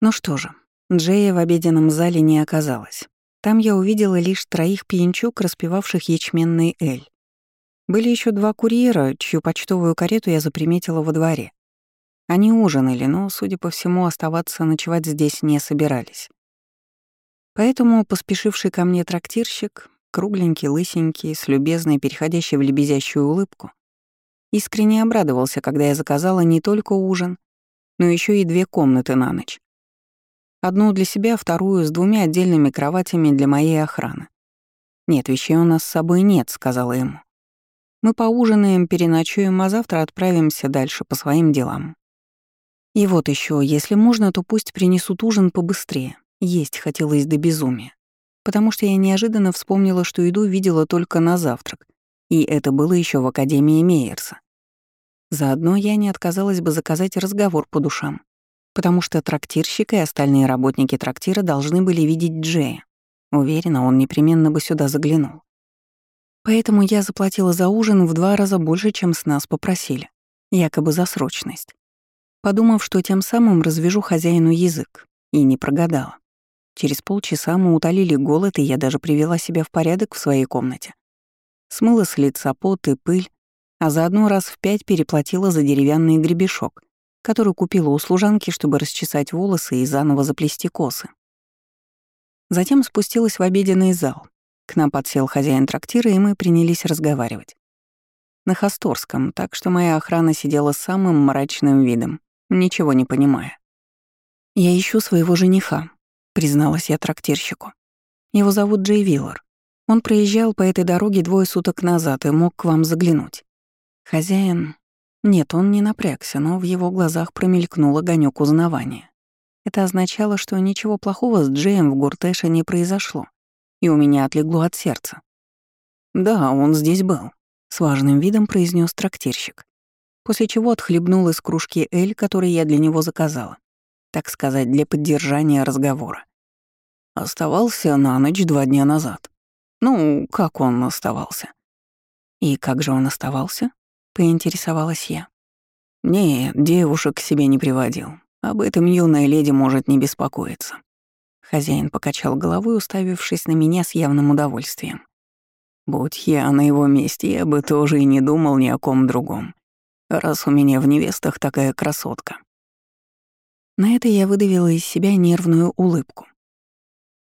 Ну что же, Джея в обеденном зале не оказалось. Там я увидела лишь троих пьянчук, распевавших ячменный эль. Были еще два курьера, чью почтовую карету я заприметила во дворе. Они ужинали, но, судя по всему, оставаться ночевать здесь не собирались. Поэтому поспешивший ко мне трактирщик, кругленький, лысенький, с любезной, переходящей в лебезящую улыбку, искренне обрадовался, когда я заказала не только ужин, но еще и две комнаты на ночь. Одну для себя, вторую с двумя отдельными кроватями для моей охраны. «Нет, вещей у нас с собой нет», — сказала ему. «Мы поужинаем, переночуем, а завтра отправимся дальше по своим делам». И вот еще, если можно, то пусть принесут ужин побыстрее. Есть хотелось до безумия. Потому что я неожиданно вспомнила, что еду видела только на завтрак, и это было еще в Академии Мейерса. Заодно я не отказалась бы заказать разговор по душам, потому что трактирщик и остальные работники трактира должны были видеть Джея. Уверена, он непременно бы сюда заглянул. Поэтому я заплатила за ужин в два раза больше, чем с нас попросили, якобы за срочность, подумав, что тем самым развяжу хозяину язык, и не прогадала. Через полчаса мы утолили голод, и я даже привела себя в порядок в своей комнате. Смыла с лица пот и пыль, а заодно раз в пять переплатила за деревянный гребешок, который купила у служанки, чтобы расчесать волосы и заново заплести косы. Затем спустилась в обеденный зал. К нам подсел хозяин трактира, и мы принялись разговаривать. На Хасторском, так что моя охрана сидела самым мрачным видом, ничего не понимая. «Я ищу своего жениха», — призналась я трактирщику. «Его зовут Джей Виллар. Он проезжал по этой дороге двое суток назад и мог к вам заглянуть. Хозяин... Нет, он не напрягся, но в его глазах промелькнул огонек узнавания. Это означало, что ничего плохого с Джеем в Гуртеше не произошло, и у меня отлегло от сердца. «Да, он здесь был», — с важным видом произнес трактирщик, после чего отхлебнул из кружки эль, который я для него заказала так сказать, для поддержания разговора. Оставался на ночь два дня назад. Ну, как он оставался? И как же он оставался? Поинтересовалась я. Нет, девушек к себе не приводил. Об этом юная леди может не беспокоиться. Хозяин покачал головой, уставившись на меня с явным удовольствием. Будь я на его месте, я бы тоже и не думал ни о ком другом. Раз у меня в невестах такая красотка. На это я выдавила из себя нервную улыбку.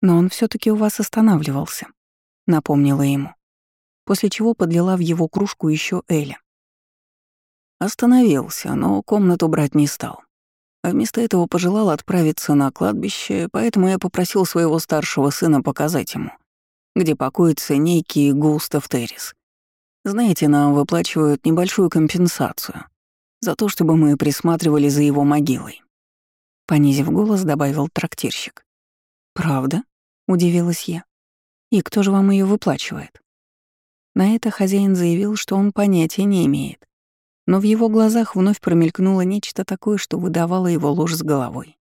«Но он все таки у вас останавливался», — напомнила ему, после чего подлила в его кружку еще Эля. Остановился, но комнату брать не стал. А вместо этого пожелал отправиться на кладбище, поэтому я попросил своего старшего сына показать ему, где покоится некий Густав Террис. Знаете, нам выплачивают небольшую компенсацию за то, чтобы мы присматривали за его могилой. Понизив голос, добавил трактирщик. «Правда?» — удивилась я. «И кто же вам ее выплачивает?» На это хозяин заявил, что он понятия не имеет. Но в его глазах вновь промелькнуло нечто такое, что выдавало его ложь с головой.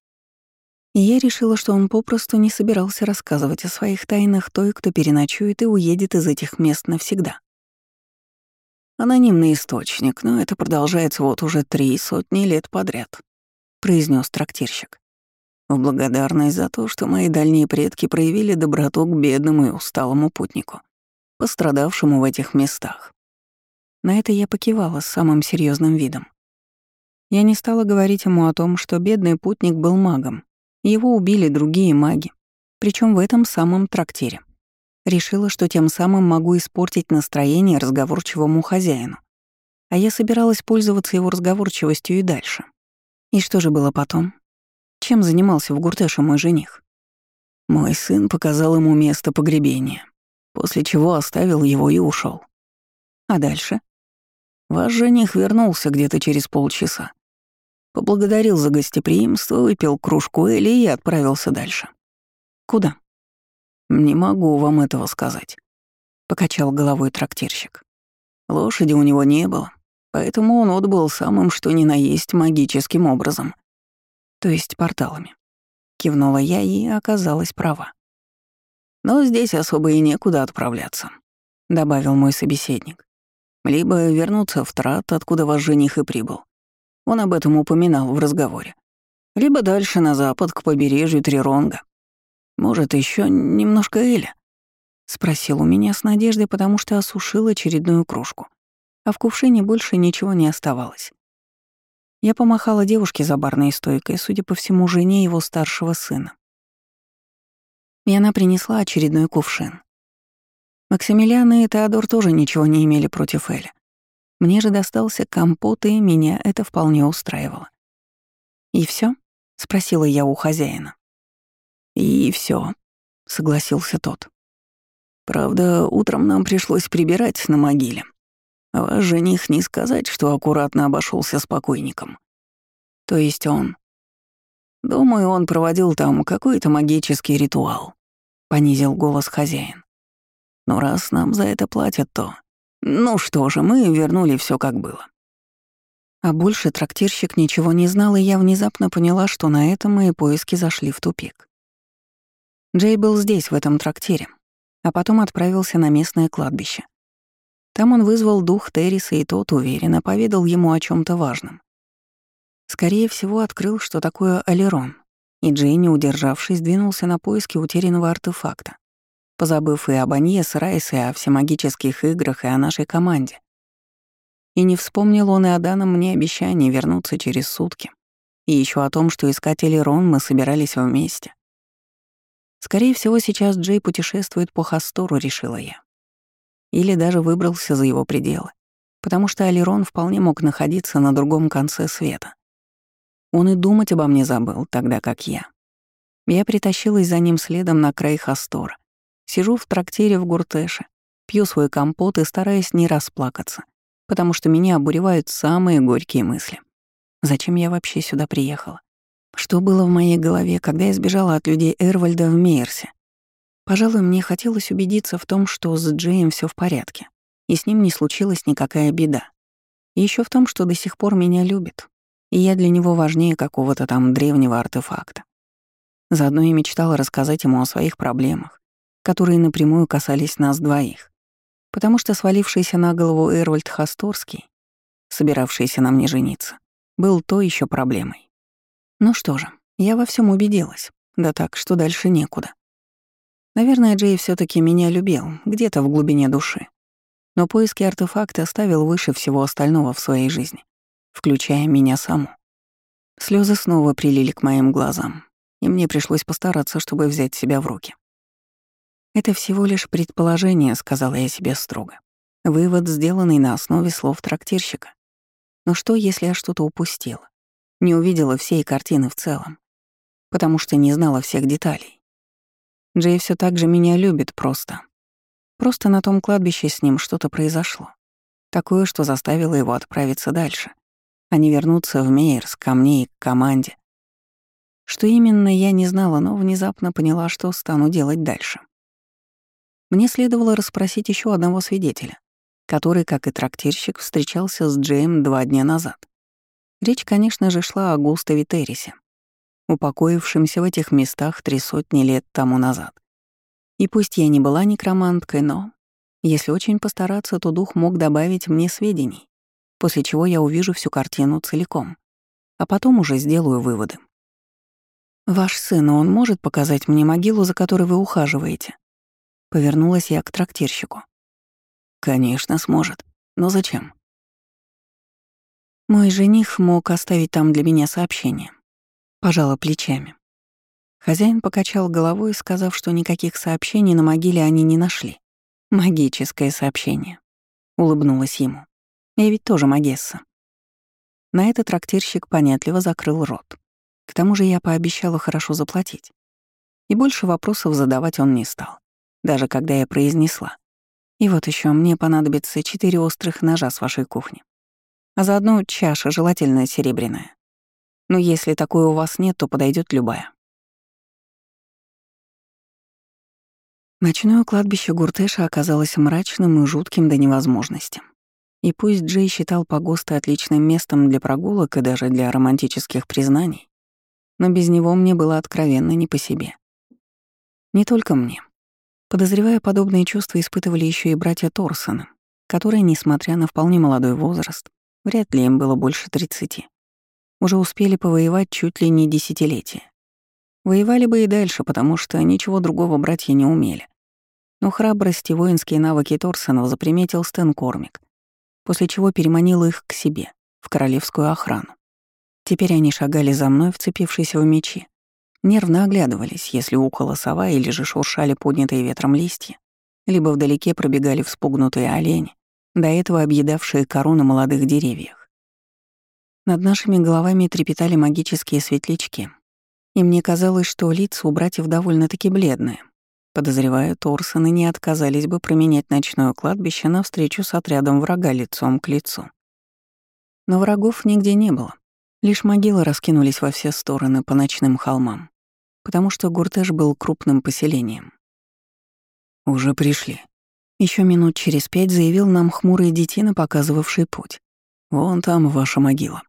И я решила, что он попросту не собирался рассказывать о своих тайнах той, кто переночует и уедет из этих мест навсегда. Анонимный источник, но это продолжается вот уже три сотни лет подряд произнес трактирщик. В благодарность за то, что мои дальние предки проявили доброту к бедному и усталому путнику, пострадавшему в этих местах. На это я покивала с самым серьезным видом. Я не стала говорить ему о том, что бедный путник был магом. Его убили другие маги, причем в этом самом трактире. Решила, что тем самым могу испортить настроение разговорчивому хозяину. А я собиралась пользоваться его разговорчивостью и дальше. И что же было потом? Чем занимался в Гуртеше мой жених? Мой сын показал ему место погребения, после чего оставил его и ушел. А дальше? Ваш жених вернулся где-то через полчаса. Поблагодарил за гостеприимство, выпил кружку Эли и отправился дальше. Куда? Не могу вам этого сказать. Покачал головой трактирщик. Лошади у него не было, Поэтому он отбыл самым что ни на есть магическим образом. То есть порталами. Кивнула я и оказалась права. Но здесь особо и некуда отправляться, добавил мой собеседник. Либо вернуться в Трат, откуда ваш жених и прибыл. Он об этом упоминал в разговоре. либо дальше на запад к побережью Триронга. Может, еще немножко Эля?» — спросил у меня с надеждой, потому что осушил очередную кружку, а в кувшине больше ничего не оставалось. Я помахала девушке за барной стойкой, судя по всему, жене его старшего сына. И она принесла очередной кувшин. Максимилиан и Теодор тоже ничего не имели против Эля. Мне же достался компот, и меня это вполне устраивало. «И все? спросила я у хозяина. «И все, согласился тот. «Правда, утром нам пришлось прибирать на могиле. Ваш жених не сказать, что аккуратно обошелся с покойником. То есть он... Думаю, он проводил там какой-то магический ритуал», — понизил голос хозяин. «Но раз нам за это платят, то... Ну что же, мы вернули все как было. А больше трактирщик ничего не знал, и я внезапно поняла, что на этом мои поиски зашли в тупик. Джей был здесь, в этом трактире, а потом отправился на местное кладбище. Там он вызвал дух Терриса, и тот уверенно поведал ему о чем то важном. Скорее всего, открыл, что такое Алерон, и Джей, не удержавшись, двинулся на поиски утерянного артефакта, позабыв и об Аньес Райс, и о всемагических играх, и о нашей команде. И не вспомнил он и о данном мне обещании вернуться через сутки. И еще о том, что искатели Рон мы собирались вместе. Скорее всего, сейчас Джей путешествует по Хастору, решила я. Или даже выбрался за его пределы, потому что Алирон вполне мог находиться на другом конце света. Он и думать обо мне забыл, тогда как я. Я притащилась за ним следом на край Хастора. Сижу в трактире в Гуртеше, пью свой компот и стараюсь не расплакаться потому что меня обуревают самые горькие мысли. Зачем я вообще сюда приехала? Что было в моей голове, когда я сбежала от людей Эрвальда в Мейерсе? Пожалуй, мне хотелось убедиться в том, что с Джеем все в порядке, и с ним не случилась никакая беда. Еще в том, что до сих пор меня любит, и я для него важнее какого-то там древнего артефакта. Заодно я мечтала рассказать ему о своих проблемах, которые напрямую касались нас двоих потому что свалившийся на голову Эрвальд Хасторский, собиравшийся на мне жениться, был то еще проблемой. Ну что же, я во всем убедилась, да так, что дальше некуда. Наверное, Джей все таки меня любил, где-то в глубине души. Но поиски артефакта ставил выше всего остального в своей жизни, включая меня саму. Слезы снова прилили к моим глазам, и мне пришлось постараться, чтобы взять себя в руки. «Это всего лишь предположение», — сказала я себе строго. Вывод, сделанный на основе слов трактирщика. Но что, если я что-то упустила? Не увидела всей картины в целом. Потому что не знала всех деталей. Джей все так же меня любит просто. Просто на том кладбище с ним что-то произошло. Такое, что заставило его отправиться дальше, а не вернуться в Мейерс, ко мне и к команде. Что именно, я не знала, но внезапно поняла, что стану делать дальше. Мне следовало расспросить еще одного свидетеля, который, как и трактирщик, встречался с Джейм два дня назад. Речь, конечно же, шла о Густаве Террисе, упокоившемся в этих местах три сотни лет тому назад. И пусть я не была некроманткой, но, если очень постараться, то дух мог добавить мне сведений, после чего я увижу всю картину целиком, а потом уже сделаю выводы. «Ваш сын, он может показать мне могилу, за которой вы ухаживаете?» Повернулась я к трактирщику. «Конечно, сможет. Но зачем?» Мой жених мог оставить там для меня сообщение. Пожала плечами. Хозяин покачал головой, сказав, что никаких сообщений на могиле они не нашли. Магическое сообщение. Улыбнулась ему. Я ведь тоже магесса. На этот трактирщик понятливо закрыл рот. К тому же я пообещала хорошо заплатить. И больше вопросов задавать он не стал даже когда я произнесла. И вот еще мне понадобится четыре острых ножа с вашей кухни. А заодно чаша, желательно серебряная. Но если такой у вас нет, то подойдет любая. Ночное кладбище Гуртеша оказалось мрачным и жутким до невозможности. И пусть Джей считал погосты отличным местом для прогулок и даже для романтических признаний, но без него мне было откровенно не по себе. Не только мне. Подозревая, подобные чувства испытывали еще и братья Торсона, которые, несмотря на вполне молодой возраст, вряд ли им было больше 30, уже успели повоевать чуть ли не десятилетия. Воевали бы и дальше, потому что ничего другого братья не умели. Но храбрость и воинские навыки Торсонов заприметил Стэн Кормик, после чего переманил их к себе, в королевскую охрану. Теперь они шагали за мной, вцепившись в мечи. Нервно оглядывались, если укола сова или же шуршали поднятые ветром листья, либо вдалеке пробегали вспугнутые олени, до этого объедавшие короны молодых деревьях. Над нашими головами трепетали магические светлячки, и мне казалось, что лица у братьев довольно-таки бледные. Подозреваю, Торсоны не отказались бы променять ночное кладбище на встречу с отрядом врага лицом к лицу. Но врагов нигде не было. Лишь могилы раскинулись во все стороны по ночным холмам, потому что Гуртеш был крупным поселением. «Уже пришли», еще минут через пять заявил нам хмурый детина, показывавший путь. «Вон там ваша могила».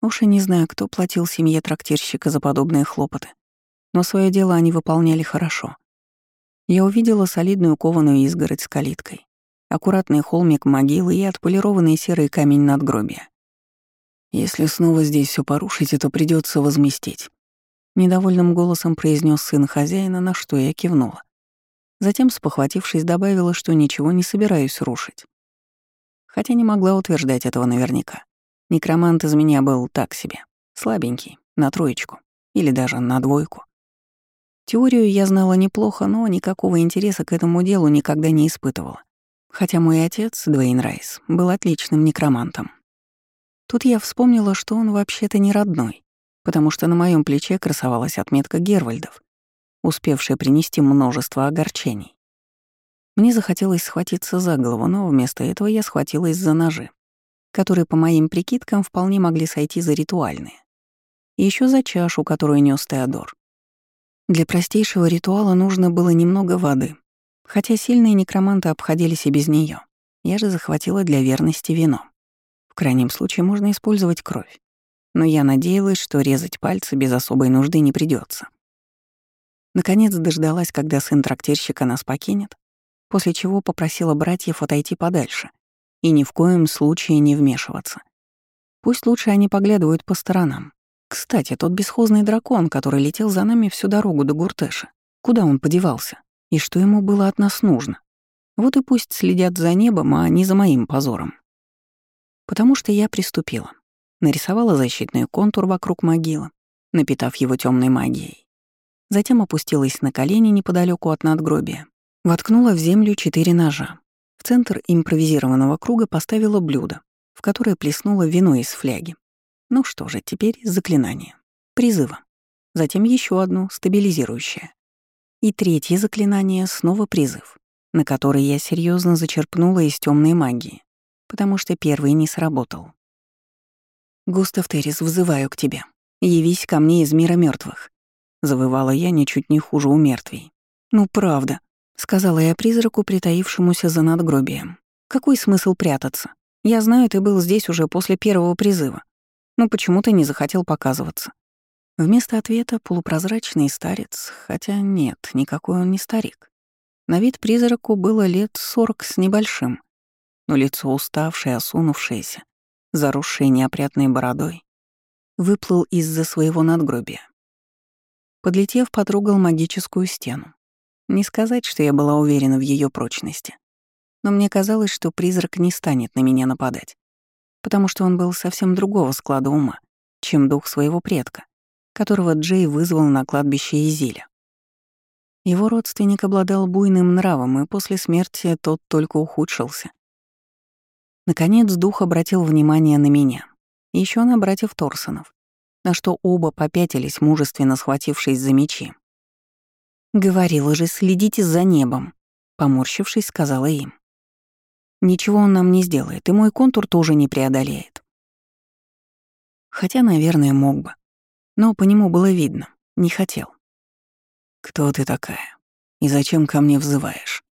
Уж и не знаю, кто платил семье трактирщика за подобные хлопоты, но свое дело они выполняли хорошо. Я увидела солидную кованую изгородь с калиткой, аккуратный холмик могилы и отполированный серый камень надгробия. «Если снова здесь все порушите, то придется возместить», — недовольным голосом произнес сын хозяина, на что я кивнула. Затем, спохватившись, добавила, что ничего не собираюсь рушить. Хотя не могла утверждать этого наверняка. Некромант из меня был так себе, слабенький, на троечку или даже на двойку. Теорию я знала неплохо, но никакого интереса к этому делу никогда не испытывала. Хотя мой отец, Дуэйн Райс, был отличным некромантом. Тут я вспомнила, что он вообще-то не родной, потому что на моем плече красовалась отметка Гервальдов, успевшая принести множество огорчений. Мне захотелось схватиться за голову, но вместо этого я схватилась за ножи, которые, по моим прикидкам, вполне могли сойти за ритуальные. И еще за чашу, которую нес Теодор. Для простейшего ритуала нужно было немного воды, хотя сильные некроманты обходились и без нее. Я же захватила для верности вино. В крайнем случае можно использовать кровь. Но я надеялась, что резать пальцы без особой нужды не придется. Наконец дождалась, когда сын трактирщика нас покинет, после чего попросила братьев отойти подальше и ни в коем случае не вмешиваться. Пусть лучше они поглядывают по сторонам. Кстати, тот бесхозный дракон, который летел за нами всю дорогу до Гуртеша, куда он подевался и что ему было от нас нужно? Вот и пусть следят за небом, а не за моим позором. Потому что я приступила. Нарисовала защитный контур вокруг могилы, напитав его темной магией. Затем опустилась на колени неподалеку от надгробия. Воткнула в землю четыре ножа. В центр импровизированного круга поставила блюдо, в которое плеснула вино из фляги. Ну что же, теперь заклинание. Призыва. Затем еще одно, стабилизирующее. И третье заклинание — снова призыв, на который я серьезно зачерпнула из темной магии, потому что первый не сработал. «Густав Террис, вызываю к тебе. Явись ко мне из мира мертвых. Завывала я ничуть не хуже у мертвей. «Ну, правда», — сказала я призраку, притаившемуся за надгробием. «Какой смысл прятаться? Я знаю, ты был здесь уже после первого призыва. Но почему ты не захотел показываться?» Вместо ответа полупрозрачный старец, хотя нет, никакой он не старик. На вид призраку было лет сорок с небольшим, но лицо уставшее, осунувшееся, заросшее неопрятной бородой, выплыл из-за своего надгробия. Подлетев, потрогал магическую стену. Не сказать, что я была уверена в ее прочности. Но мне казалось, что призрак не станет на меня нападать, потому что он был совсем другого склада ума, чем дух своего предка, которого Джей вызвал на кладбище Изиля. Его родственник обладал буйным нравом, и после смерти тот только ухудшился. Наконец дух обратил внимание на меня, еще на братьев Торсонов, на что оба попятились, мужественно схватившись за мечи. «Говорила же, следите за небом», — поморщившись, сказала им. «Ничего он нам не сделает, и мой контур тоже не преодолеет». Хотя, наверное, мог бы. Но по нему было видно, не хотел. «Кто ты такая? И зачем ко мне взываешь?»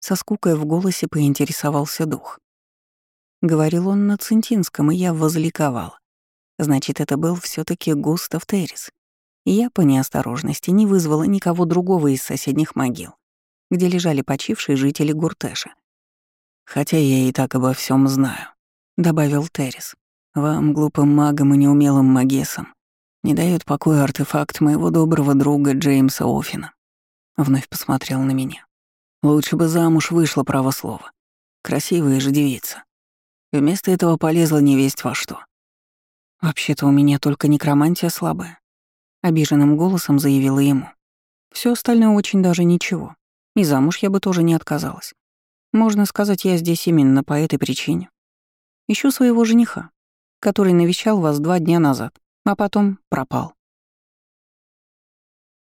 Со скукой в голосе поинтересовался дух. Говорил он на Центинском, и я возликовала. Значит, это был все таки Густав Террис. Я по неосторожности не вызвала никого другого из соседних могил, где лежали почившие жители Гуртеша. «Хотя я и так обо всем знаю», — добавил Террис. Вам, глупым магам и неумелым магесам, не дает покоя артефакт моего доброго друга Джеймса Оффина. Вновь посмотрел на меня. Лучше бы замуж вышла право слова. Красивая же девица. Вместо этого полезла невесть во что. «Вообще-то у меня только некромантия слабая», — обиженным голосом заявила ему. Все остальное очень даже ничего. И замуж я бы тоже не отказалась. Можно сказать, я здесь именно по этой причине. Ищу своего жениха, который навещал вас два дня назад, а потом пропал.